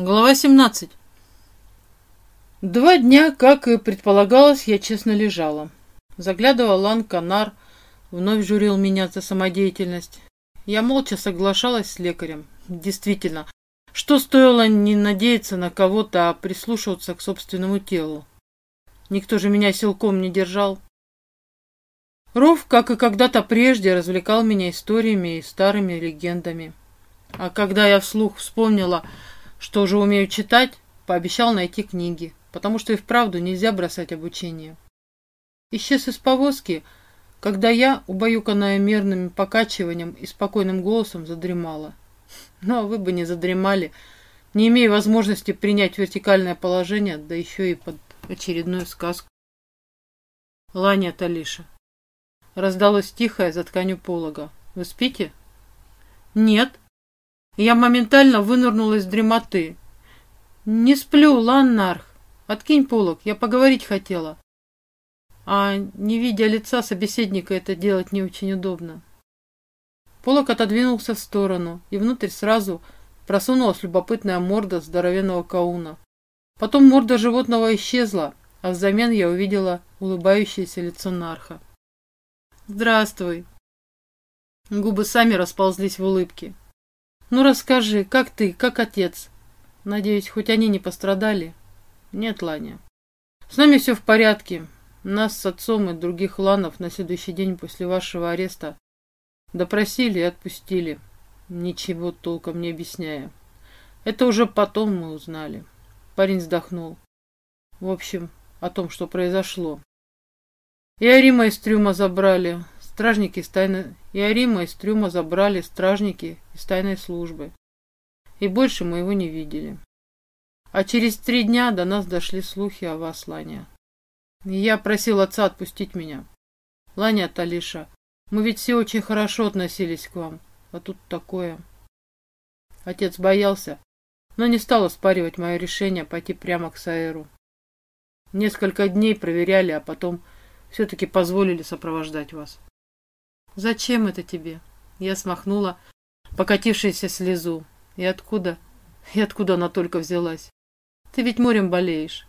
Глава 17. Два дня, как и предполагалось, я честно лежала. Заглядывал Лан Канар, вновь журил меня за самодеятельность. Я молча соглашалась с лекарем. Действительно, что стоило не надеяться на кого-то, а прислушиваться к собственному телу. Никто же меня силком не держал. Ров, как и когда-то прежде, развлекал меня историями и старыми легендами. А когда я вслух вспомнила что уже умею читать, пообещал найти книги, потому что и вправду нельзя бросать обучение. Исчез из повозки, когда я, убаюканная мерным покачиванием и спокойным голосом, задремала. Но вы бы не задремали, не имея возможности принять вертикальное положение, да еще и под очередную сказку. Ланя Талиша. Раздалось тихое за тканью полога. Вы спите? Нет, я моментально вынырнула из дремоты. «Не сплю, Ланнарх! Откинь полок, я поговорить хотела». А не видя лица собеседника, это делать не очень удобно. Полок отодвинулся в сторону, и внутрь сразу просунулась любопытная морда здоровенного кауна. Потом морда животного исчезла, а взамен я увидела улыбающееся лицо Нарха. «Здравствуй!» Губы сами расползлись в улыбке. Ну расскажи, как ты, как отец? Надеюсь, хоть они не пострадали? Нет, Ланя. С нами все в порядке. Нас с отцом и других ланов на следующий день после вашего ареста допросили и отпустили, ничего толком не объясняя. Это уже потом мы узнали. Парень вздохнул. В общем, о том, что произошло. И Арима из трюма забрали. Стражники из тайны... И Арима из трюма забрали стражники из тайной службы. И больше мы его не видели. А через три дня до нас дошли слухи о вас, Ланя. Я просил отца отпустить меня. Ланя Талиша, мы ведь все очень хорошо относились к вам, а тут такое. Отец боялся, но не стал оспаривать мое решение пойти прямо к Саэру. Несколько дней проверяли, а потом все-таки позволили сопровождать вас. «Зачем это тебе?» Я смахнула покатившуюся слезу. «И откуда? И откуда она только взялась? Ты ведь морем болеешь».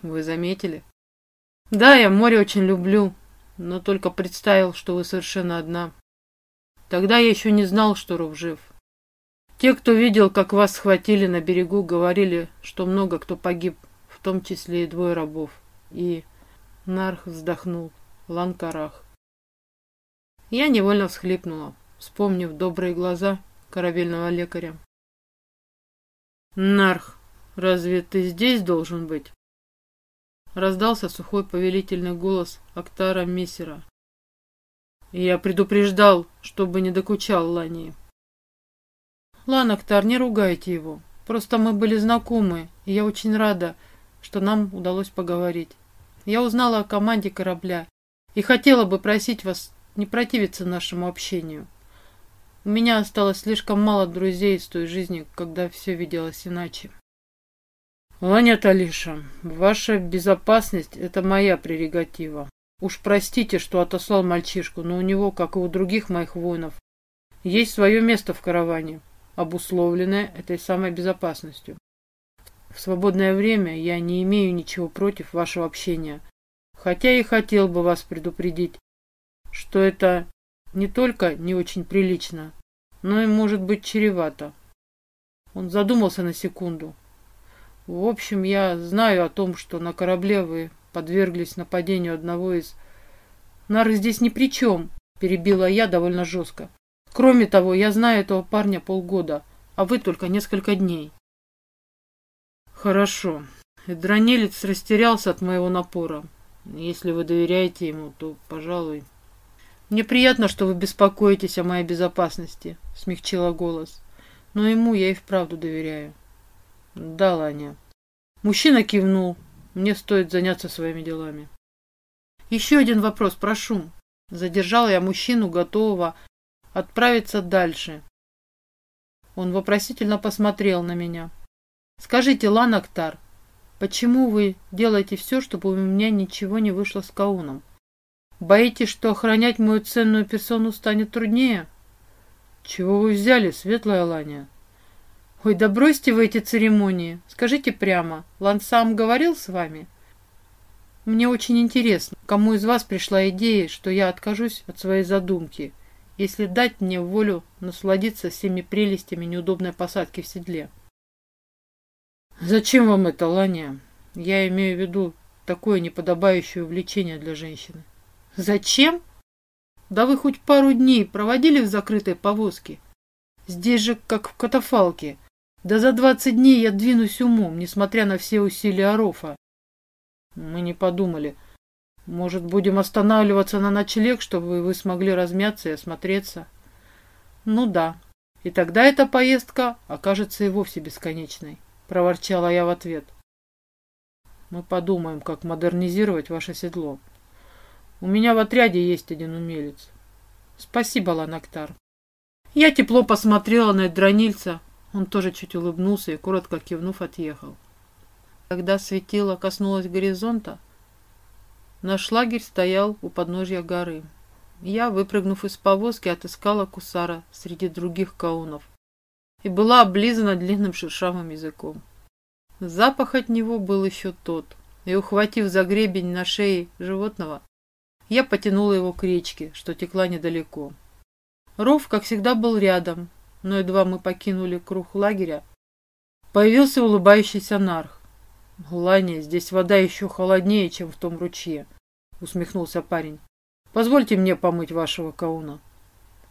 «Вы заметили?» «Да, я море очень люблю, но только представил, что вы совершенно одна. Тогда я еще не знал, что Ров жив. Те, кто видел, как вас схватили на берегу, говорили, что много кто погиб, в том числе и двое рабов. И Нарх вздохнул. Ланкарах. Я невольно всхлипнула, вспомнив добрые глаза корабельного лекаря. «Нарх, разве ты здесь должен быть?» Раздался сухой повелительный голос Актара Мессера. «Я предупреждал, чтобы не докучал Лании». «Лан, Актар, не ругайте его. Просто мы были знакомы, и я очень рада, что нам удалось поговорить. Я узнала о команде корабля и хотела бы просить вас не противиться нашему общению. У меня осталось слишком мало друзей из той жизни, когда все виделось иначе. Ланя Талиша, ваша безопасность – это моя прерогатива. Уж простите, что отослал мальчишку, но у него, как и у других моих воинов, есть свое место в караване, обусловленное этой самой безопасностью. В свободное время я не имею ничего против вашего общения, хотя и хотел бы вас предупредить, что это не только не очень прилично, но и может быть чревато. Он задумался на секунду. В общем, я знаю о том, что на корабле вы подверглись нападению одного из... Нары здесь ни при чем, перебила я довольно жестко. Кроме того, я знаю этого парня полгода, а вы только несколько дней. Хорошо. Дранелец растерялся от моего напора. Если вы доверяете ему, то, пожалуй, «Мне приятно, что вы беспокоитесь о моей безопасности», — смягчила голос. «Но ему я и вправду доверяю». «Да, Ланя». Мужчина кивнул. «Мне стоит заняться своими делами». «Еще один вопрос, прошу». Задержала я мужчину, готового отправиться дальше. Он вопросительно посмотрел на меня. «Скажите, Ланактар, почему вы делаете все, чтобы у меня ничего не вышло с Кауном?» Боитесь, что охранять мою ценную персону станет труднее? Чего вы взяли, светлая Ланя? Ой, да бросьте вы эти церемонии. Скажите прямо, Лан сам говорил с вами? Мне очень интересно, кому из вас пришла идея, что я откажусь от своей задумки, если дать мне волю насладиться всеми прелестями неудобной посадки в седле. Зачем вам это, Ланя? Я имею в виду такое неподобающее увлечение для женщины. Зачем? Да вы хоть пару дней проводили в закрытой повозке. Здесь же как в катафалке. Да за двадцать дней я двинусь умом, несмотря на все усилия Арофа. Мы не подумали. Может, будем останавливаться на ночлег, чтобы вы смогли размяться и осмотреться? Ну да. И тогда эта поездка окажется и вовсе бесконечной, проворчала я в ответ. Мы подумаем, как модернизировать ваше седло. У меня в отряде есть один умелец. Спасибо, Ланактар. Я тепло посмотрела на дронильца. Он тоже чуть улыбнулся и, коротко кивнув, отъехал. Когда светило коснулось горизонта, наш лагерь стоял у подножья горы. Я, выпрыгнув из повозки, отыскала кусара среди других каунов и была облизана длинным шершавым языком. Запах от него был еще тот, и, ухватив за гребень на шее животного, я потянула его к речке, что текла недалеко. Ров, как всегда, был рядом, но едва мы покинули круг лагеря, появился улыбающийся нарх. «Ланя, здесь вода еще холоднее, чем в том ручье», — усмехнулся парень. «Позвольте мне помыть вашего кауна».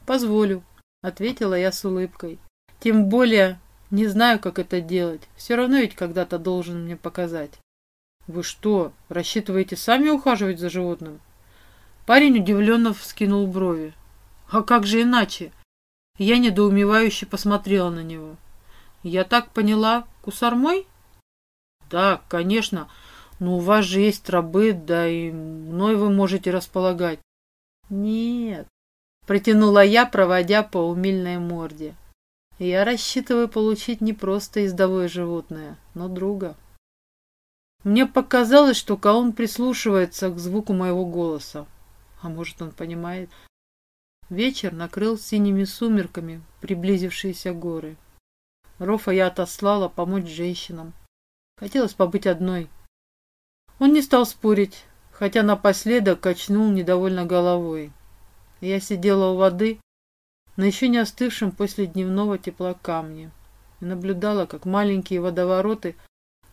«Позволю», — ответила я с улыбкой. «Тем более не знаю, как это делать. Все равно ведь когда-то должен мне показать». «Вы что, рассчитываете сами ухаживать за животным?» Парень удивленно вскинул брови. «А как же иначе?» Я недоумевающе посмотрела на него. «Я так поняла, кусар мой?» «Да, конечно, но у вас же есть рабы, да и мной вы можете располагать». «Нет», — протянула я, проводя по умильной морде. «Я рассчитываю получить не просто ездовое животное, но друга». Мне показалось, что Каун прислушивается к звуку моего голоса. А может, он понимает? Вечер накрыл синими сумерками приблизившиеся горы. Рофа я отослала помочь женщинам. Хотелось побыть одной. Он не стал спорить, хотя напоследок качнул недовольно головой. Я сидела у воды на еще не остывшем после дневного тепла камне и наблюдала, как маленькие водовороты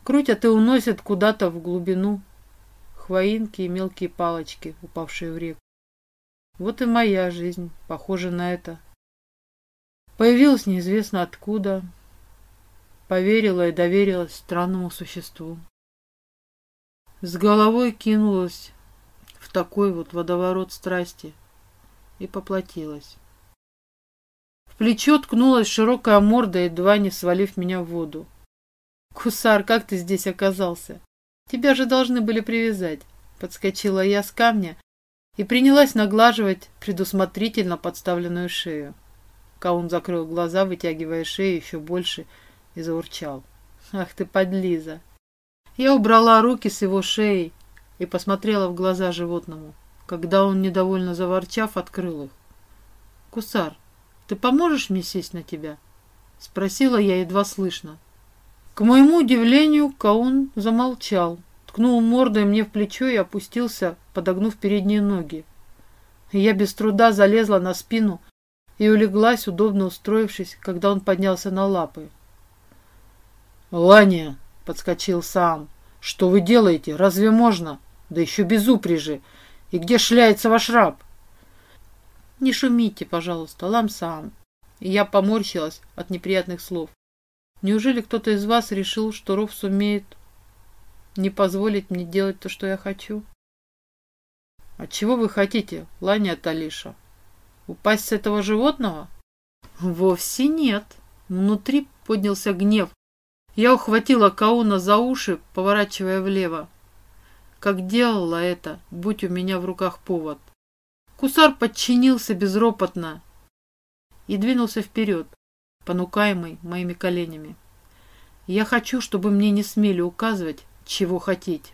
крутят и уносят куда-то в глубину хвоинки и мелкие палочки, упавшие в реку. Вот и моя жизнь, похожа на это. Появилась неизвестно откуда, поверила и доверилась странному существу. С головой кинулась в такой вот водоворот страсти и поплатилась. В плечо ткнулась широкая морда, едва не свалив меня в воду. «Кусар, как ты здесь оказался? Тебя же должны были привязать!» Подскочила я с камня и принялась наглаживать предусмотрительно подставленную шею. Каун закрыл глаза, вытягивая шею еще больше, и заурчал. «Ах ты, подлиза!» Я убрала руки с его шеи и посмотрела в глаза животному, когда он, недовольно заворчав, открыл их. «Кусар, ты поможешь мне сесть на тебя?» Спросила я едва слышно. К моему удивлению, Каун замолчал, ткнул мордой мне в плечо и опустился, подогнув передние ноги. Я без труда залезла на спину и улеглась, удобно устроившись, когда он поднялся на лапы. «Ланя!» — подскочил сам. «Что вы делаете? Разве можно? Да еще без упряжи! И где шляется ваш раб?» «Не шумите, пожалуйста, лам сам!» Я поморщилась от неприятных слов. «Неужели кто-то из вас решил, что ров сумеет не позволить мне делать то, что я хочу. А чего вы хотите, Ланя Талиша? Упасть с этого животного? Вовсе нет. Внутри поднялся гнев. Я ухватила Кауна за уши, поворачивая влево. Как делала это, будь у меня в руках повод. Кусар подчинился безропотно и двинулся вперед, понукаемый моими коленями. Я хочу, чтобы мне не смели указывать, чего хотеть.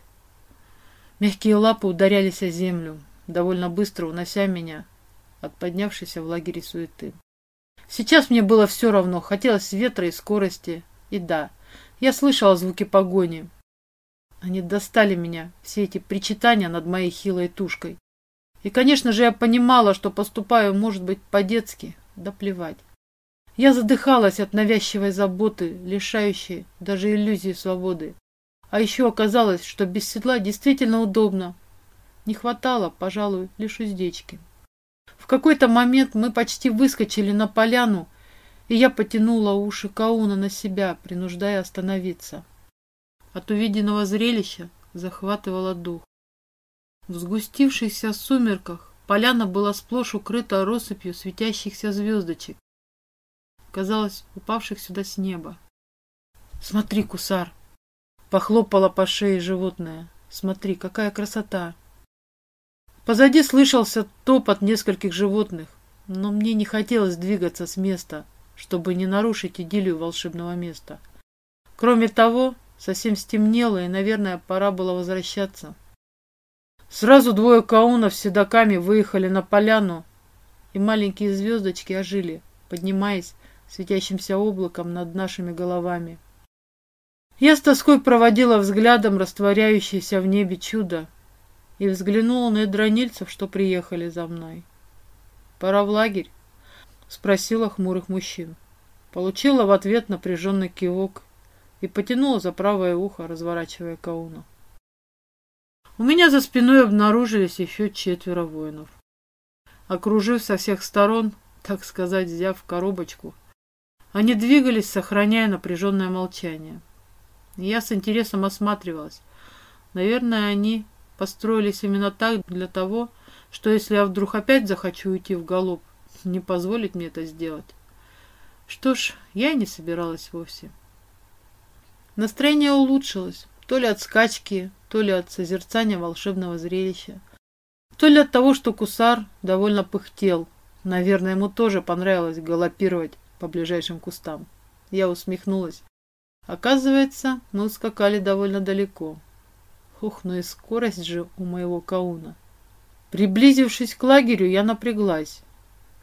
Мягкие лапы ударялись о землю, довольно быстро унося меня от поднявшейся в лагере суеты. Сейчас мне было все равно, хотелось ветра и скорости. И да, я слышала звуки погони. Они достали меня, все эти причитания над моей хилой тушкой. И, конечно же, я понимала, что поступаю, может быть, по-детски, да плевать. Я задыхалась от навязчивой заботы, лишающей даже иллюзии свободы. А еще оказалось, что без седла действительно удобно. Не хватало, пожалуй, лишь уздечки. В какой-то момент мы почти выскочили на поляну, и я потянула уши Кауна на себя, принуждая остановиться. От увиденного зрелища захватывало дух. В сгустившихся сумерках поляна была сплошь укрыта россыпью светящихся звездочек, казалось, упавших сюда с неба. «Смотри, кусар!» Похлопала по шее животное. «Смотри, какая красота!» Позади слышался топот нескольких животных, но мне не хотелось двигаться с места, чтобы не нарушить идиллию волшебного места. Кроме того, совсем стемнело, и, наверное, пора было возвращаться. Сразу двое каунов с седоками выехали на поляну, и маленькие звездочки ожили, поднимаясь светящимся облаком над нашими головами. Я с тоской проводила взглядом растворяющееся в небе чудо и взглянула на дронильцев, что приехали за мной. «Пора в лагерь?» — спросила хмурых мужчин. Получила в ответ напряженный кивок и потянула за правое ухо, разворачивая Кауна. У меня за спиной обнаружились еще четверо воинов. Окружив со всех сторон, так сказать, взяв коробочку, они двигались, сохраняя напряженное молчание. Я с интересом осматривалась. Наверное, они построились именно так для того, что если я вдруг опять захочу уйти в галоп, не позволить мне это сделать. Что ж, я и не собиралась вовсе. Настроение улучшилось, то ли от скачки, то ли от созерцания волшебного зрелища, то ли от того, что кусар довольно пыхтел. Наверное, ему тоже понравилось галопировать по ближайшим кустам. Я усмехнулась. Оказывается, мы ускакали довольно далеко. Ух, ну и скорость же у моего кауна. Приблизившись к лагерю, я напряглась.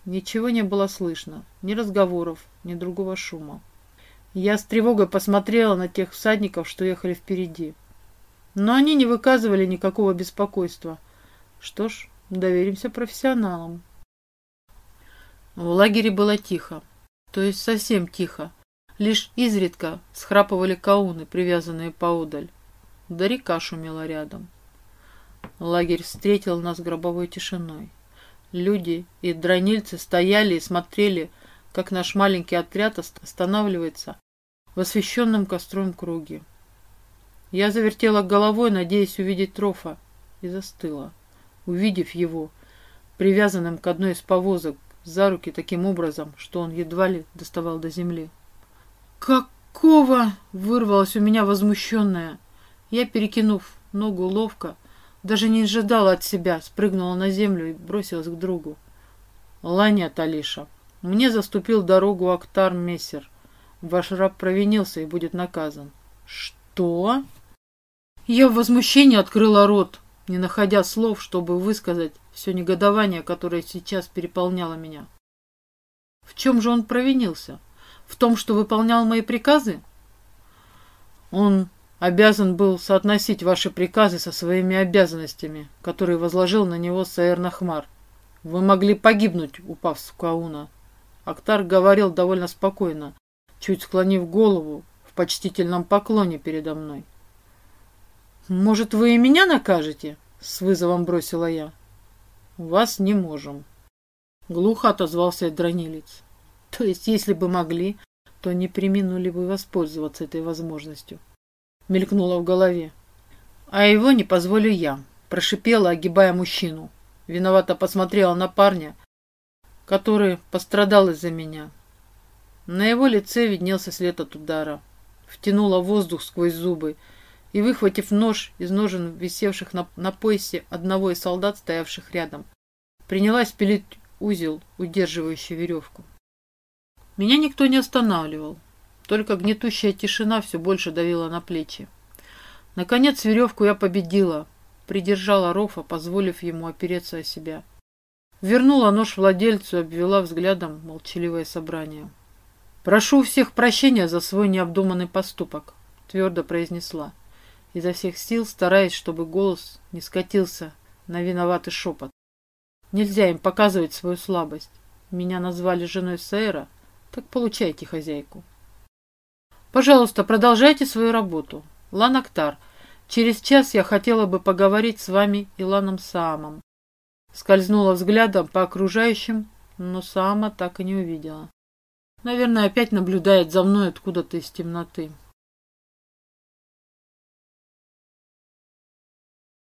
Ничего не было слышно, ни разговоров, ни другого шума. Я с тревогой посмотрела на тех всадников, что ехали впереди. Но они не выказывали никакого беспокойства. Что ж, доверимся профессионалам. В лагере было тихо то есть совсем тихо. Лишь изредка схрапывали кауны, привязанные поодаль. Да река шумела рядом. Лагерь встретил нас гробовой тишиной. Люди и дронильцы стояли и смотрели, как наш маленький отряд останавливается в освещенном костром круге. Я завертела головой, надеясь увидеть Трофа, и застыла, увидев его, привязанным к одной из повозок, за руки таким образом, что он едва ли доставал до земли. «Какого?» — вырвалось у меня возмущенное. Я, перекинув ногу ловко, даже не ожидала от себя, спрыгнула на землю и бросилась к другу. «Ланя, Талиша, мне заступил дорогу Актар Мессер. Ваш раб провинился и будет наказан». «Что?» Я в возмущении открыла рот, не находя слов, чтобы высказать все негодование, которое сейчас переполняло меня. В чем же он провинился? В том, что выполнял мои приказы? Он обязан был соотносить ваши приказы со своими обязанностями, которые возложил на него Саэр Нахмар. Вы могли погибнуть, упав с Кауна. Актар говорил довольно спокойно, чуть склонив голову в почтительном поклоне передо мной. «Может, вы и меня накажете?» — с вызовом бросила я. «Вас не можем», — глухо отозвался дронилец. «То есть, если бы могли, то не приминули бы воспользоваться этой возможностью», — мелькнуло в голове. «А его не позволю я», — прошипела, огибая мужчину. Виновато посмотрела на парня, который пострадал из-за меня. На его лице виднелся след от удара. Втянула воздух сквозь зубы и, выхватив нож из ножен, висевших на, на поясе одного из солдат, стоявших рядом, принялась пилить узел, удерживающий веревку. Меня никто не останавливал, только гнетущая тишина все больше давила на плечи. Наконец веревку я победила, придержала Рофа, позволив ему опереться о себя. Вернула нож владельцу и обвела взглядом молчаливое собрание. «Прошу всех прощения за свой необдуманный поступок», — твердо произнесла, изо всех сил стараясь, чтобы голос не скатился на виноватый шепот. «Нельзя им показывать свою слабость. Меня назвали женой Сейра, так получайте хозяйку». «Пожалуйста, продолжайте свою работу. Ланактар, через час я хотела бы поговорить с вами и Ланом Саамом». Скользнула взглядом по окружающим, но Саама так и не увидела. Наверное, опять наблюдает за мной откуда-то из темноты.